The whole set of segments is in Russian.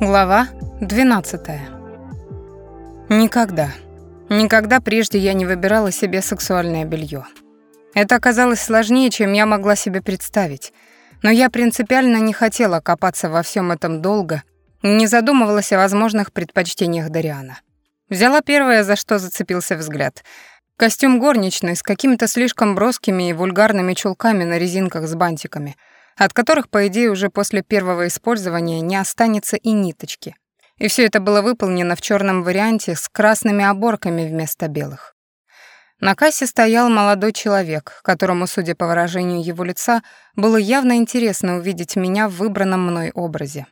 Глава 12. Никогда, никогда прежде я не выбирала себе сексуальное белье. Это оказалось сложнее, чем я могла себе представить, но я принципиально не хотела копаться во всем этом долго, не задумывалась о возможных предпочтениях Дариана. Взяла первое, за что зацепился взгляд. Костюм горничной с какими-то слишком броскими и вульгарными чулками на резинках с бантиками — от которых, по идее, уже после первого использования не останется и ниточки. И все это было выполнено в черном варианте с красными оборками вместо белых. На кассе стоял молодой человек, которому, судя по выражению его лица, было явно интересно увидеть меня в выбранном мной образе.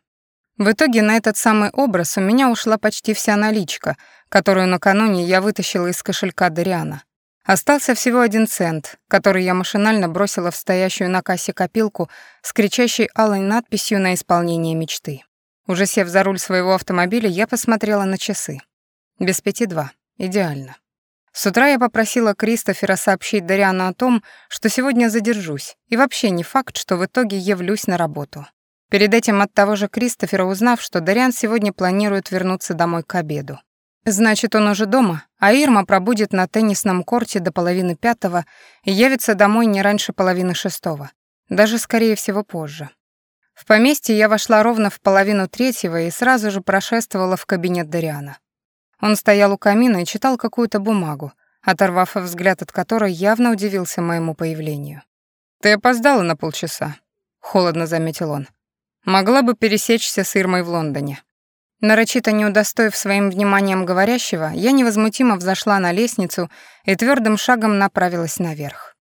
В итоге на этот самый образ у меня ушла почти вся наличка, которую накануне я вытащила из кошелька Дариана. Остался всего один цент, который я машинально бросила в стоящую на кассе копилку с кричащей алой надписью на исполнение мечты. Уже сев за руль своего автомобиля, я посмотрела на часы. Без пяти два. Идеально. С утра я попросила Кристофера сообщить Дариану о том, что сегодня задержусь, и вообще не факт, что в итоге явлюсь на работу. Перед этим от того же Кристофера узнав, что Дариан сегодня планирует вернуться домой к обеду. Значит, он уже дома, а Ирма пробудет на теннисном корте до половины пятого и явится домой не раньше половины шестого. Даже, скорее всего, позже. В поместье я вошла ровно в половину третьего и сразу же прошествовала в кабинет Дариана. Он стоял у камина и читал какую-то бумагу, оторвав взгляд от которой явно удивился моему появлению. «Ты опоздала на полчаса», — холодно заметил он. «Могла бы пересечься с Ирмой в Лондоне». Нарочито не удостоив своим вниманием говорящего, я невозмутимо взошла на лестницу и твердым шагом направилась наверх.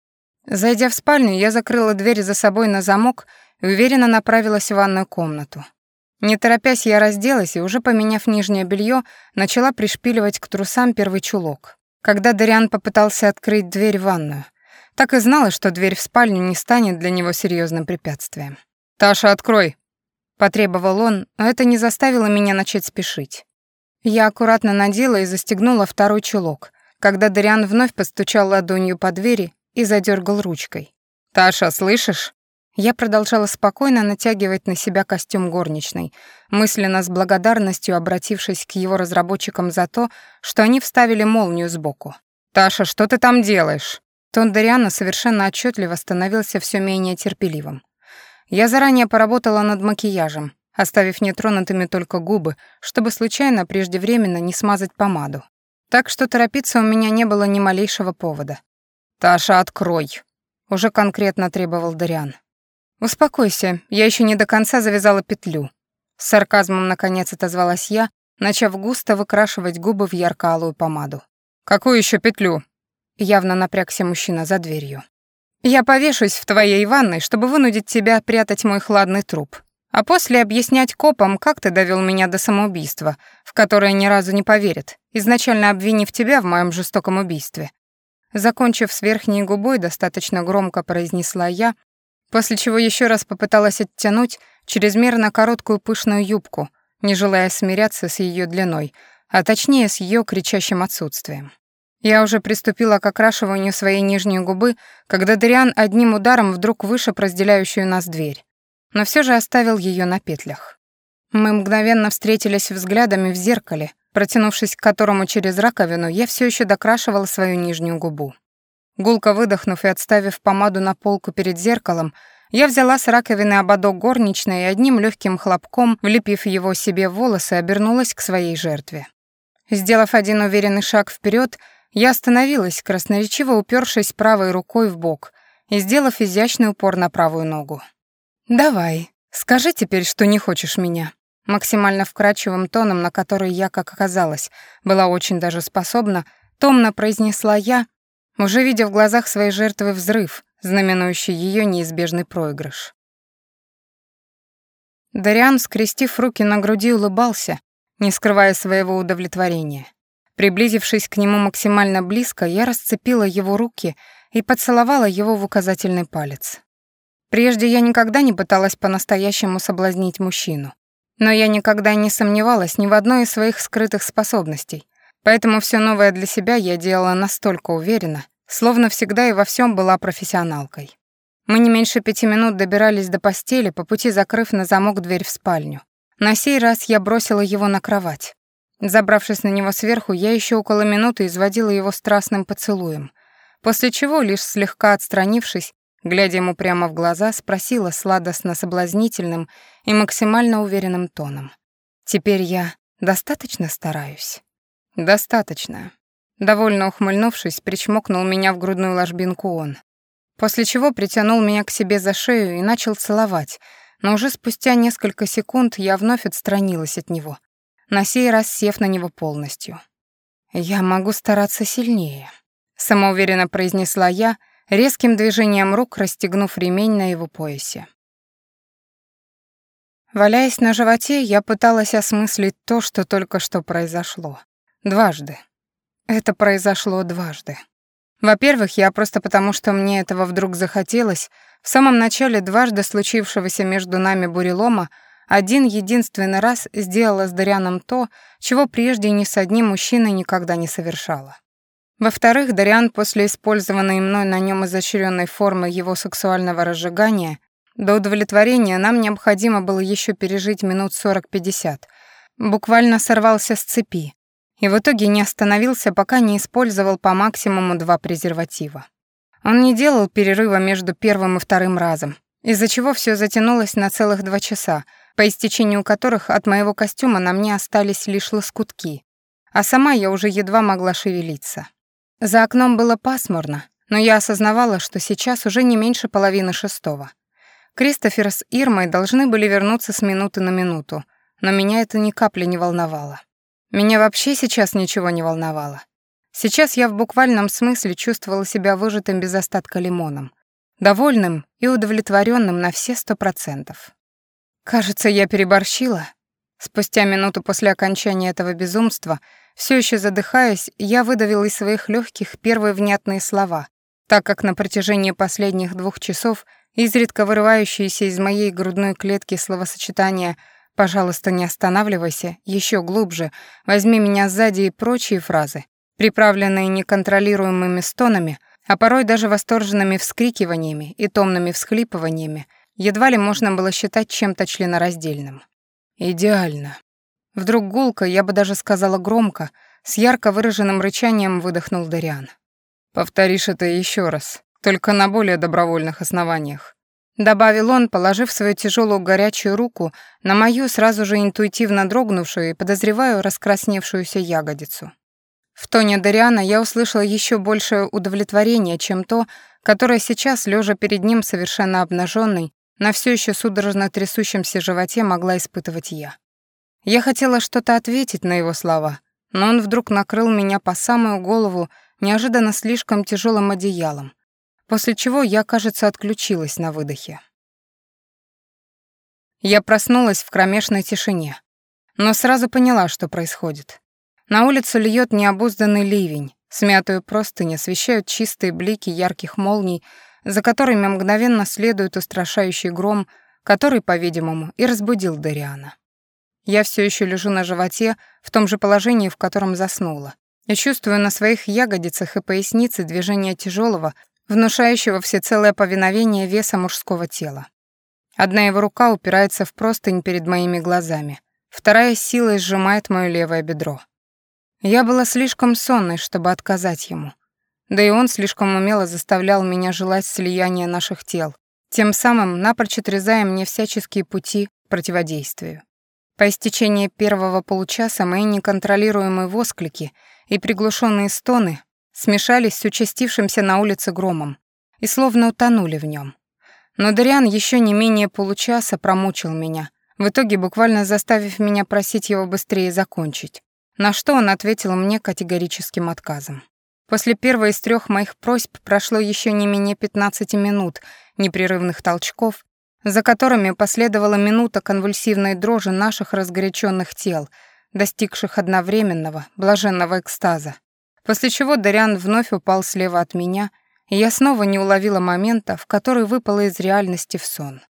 Зайдя в спальню, я закрыла дверь за собой на замок и уверенно направилась в ванную комнату. Не торопясь, я разделась и, уже поменяв нижнее белье, начала пришпиливать к трусам первый чулок. Когда Дариан попытался открыть дверь в ванную, так и знала, что дверь в спальню не станет для него серьезным препятствием. «Таша, открой!» Потребовал он, но это не заставило меня начать спешить. Я аккуратно надела и застегнула второй чулок, когда Дариан вновь постучал ладонью по двери и задергал ручкой. «Таша, слышишь?» Я продолжала спокойно натягивать на себя костюм горничной, мысленно с благодарностью обратившись к его разработчикам за то, что они вставили молнию сбоку. «Таша, что ты там делаешь?» Тон Дариана совершенно отчетливо становился все менее терпеливым. Я заранее поработала над макияжем, оставив нетронутыми только губы, чтобы случайно преждевременно не смазать помаду. Так что торопиться у меня не было ни малейшего повода. «Таша, открой!» — уже конкретно требовал Дариан. «Успокойся, я еще не до конца завязала петлю». С сарказмом, наконец, отозвалась я, начав густо выкрашивать губы в ярко-алую помаду. «Какую еще петлю?» Явно напрягся мужчина за дверью. Я повешусь в твоей ванной, чтобы вынудить тебя прятать мой хладный труп. А после объяснять копам, как ты довел меня до самоубийства, в которое ни разу не поверят, изначально обвинив тебя в моем жестоком убийстве. Закончив с верхней губой, достаточно громко произнесла я, после чего еще раз попыталась оттянуть чрезмерно короткую пышную юбку, не желая смиряться с ее длиной, а точнее с ее кричащим отсутствием. Я уже приступила к окрашиванию своей нижней губы, когда Дариан одним ударом вдруг вышиб разделяющую нас дверь, но все же оставил ее на петлях. Мы мгновенно встретились взглядами в зеркале, протянувшись к которому через раковину, я все еще докрашивала свою нижнюю губу. Гулко выдохнув и отставив помаду на полку перед зеркалом, я взяла с раковины ободок горничной и одним легким хлопком, влепив его себе в волосы, обернулась к своей жертве. Сделав один уверенный шаг вперед, я остановилась, красноречиво упершись правой рукой в бок и сделав изящный упор на правую ногу. «Давай, скажи теперь, что не хочешь меня». Максимально вкрадчивым тоном, на который я, как оказалось, была очень даже способна, томно произнесла я, уже видя в глазах своей жертвы взрыв, знаменующий ее неизбежный проигрыш. Дариан, скрестив руки на груди, улыбался, не скрывая своего удовлетворения. Приблизившись к нему максимально близко, я расцепила его руки и поцеловала его в указательный палец. Прежде я никогда не пыталась по-настоящему соблазнить мужчину. Но я никогда не сомневалась ни в одной из своих скрытых способностей. Поэтому все новое для себя я делала настолько уверенно, словно всегда и во всем была профессионалкой. Мы не меньше пяти минут добирались до постели, по пути закрыв на замок дверь в спальню. На сей раз я бросила его на кровать. Забравшись на него сверху, я еще около минуты изводила его страстным поцелуем, после чего, лишь слегка отстранившись, глядя ему прямо в глаза, спросила сладостно-соблазнительным и максимально уверенным тоном. «Теперь я достаточно стараюсь?» «Достаточно». Довольно ухмыльнувшись, причмокнул меня в грудную ложбинку он, после чего притянул меня к себе за шею и начал целовать, но уже спустя несколько секунд я вновь отстранилась от него, на сей раз сев на него полностью. «Я могу стараться сильнее», — самоуверенно произнесла я, резким движением рук расстегнув ремень на его поясе. Валяясь на животе, я пыталась осмыслить то, что только что произошло. Дважды. Это произошло дважды. Во-первых, я просто потому, что мне этого вдруг захотелось, в самом начале дважды случившегося между нами бурелома один единственный раз сделала с Дарианом то, чего прежде ни с одним мужчиной никогда не совершала. Во-вторых, Дариан после использованной мной на нем изощренной формы его сексуального разжигания до удовлетворения нам необходимо было еще пережить минут 40-50. Буквально сорвался с цепи, и в итоге не остановился, пока не использовал по максимуму два презерватива. Он не делал перерыва между первым и вторым разом, из-за чего все затянулось на целых два часа, по истечению которых от моего костюма на мне остались лишь лоскутки, а сама я уже едва могла шевелиться. За окном было пасмурно, но я осознавала, что сейчас уже не меньше половины шестого. Кристофер с Ирмой должны были вернуться с минуты на минуту, но меня это ни капли не волновало. Меня вообще сейчас ничего не волновало. Сейчас я в буквальном смысле чувствовала себя выжатым без остатка лимоном, довольным и удовлетворенным на все сто процентов. Кажется, я переборщила. Спустя минуту после окончания этого безумства, все еще задыхаясь, я выдавила из своих легких первые внятные слова, так как на протяжении последних двух часов изредка вырывающиеся из моей грудной клетки словосочетания «Пожалуйста, не останавливайся», еще глубже, возьми меня сзади и прочие фразы, приправленные неконтролируемыми стонами, а порой даже восторженными вскрикиваниями и томными всхлипываниями, едва ли можно было считать чем-то членораздельным. «Идеально». Вдруг гулко, я бы даже сказала громко, с ярко выраженным рычанием выдохнул Дариан. «Повторишь это еще раз, только на более добровольных основаниях. Добавил он, положив свою тяжелую горячую руку на мою сразу же интуитивно дрогнувшую и, подозреваю, раскрасневшуюся ягодицу. В тоне Дариана я услышала еще большее удовлетворение, чем то, которое сейчас, лежа перед ним совершенно обнаженный, на все еще судорожно трясущемся животе могла испытывать я. Я хотела что-то ответить на его слова, но он вдруг накрыл меня по самую голову неожиданно слишком тяжелым одеялом, после чего я, кажется, отключилась на выдохе. Я проснулась в кромешной тишине, но сразу поняла, что происходит. На улицу льет необузданный ливень, смятую простынь освещают чистые блики ярких молний, за которыми мгновенно следует устрашающий гром, который, по-видимому, и разбудил Дариана. Я все еще лежу на животе, в том же положении, в котором заснула, и чувствую на своих ягодицах и пояснице движение тяжелого, внушающего всецелое повиновение веса мужского тела. Одна его рука упирается в простынь перед моими глазами, вторая силой сжимает моё левое бедро. Я была слишком сонной, чтобы отказать ему. Да и он слишком умело заставлял меня желать слияния наших тел, тем самым напрочь отрезая мне всяческие пути к противодействию. По истечении первого получаса мои неконтролируемые восклики и приглушенные стоны смешались с участившимся на улице громом и словно утонули в нем. Но Дариан еще не менее получаса промучил меня, в итоге буквально заставив меня просить его быстрее закончить, на что он ответил мне категорическим отказом. После первой из трех моих просьб прошло еще не менее 15 минут непрерывных толчков, за которыми последовала минута конвульсивной дрожи наших разгоряченных тел, достигших одновременного, блаженного экстаза, После чего Дариан вновь упал слева от меня, и я снова не уловила момента, в который выпала из реальности в сон.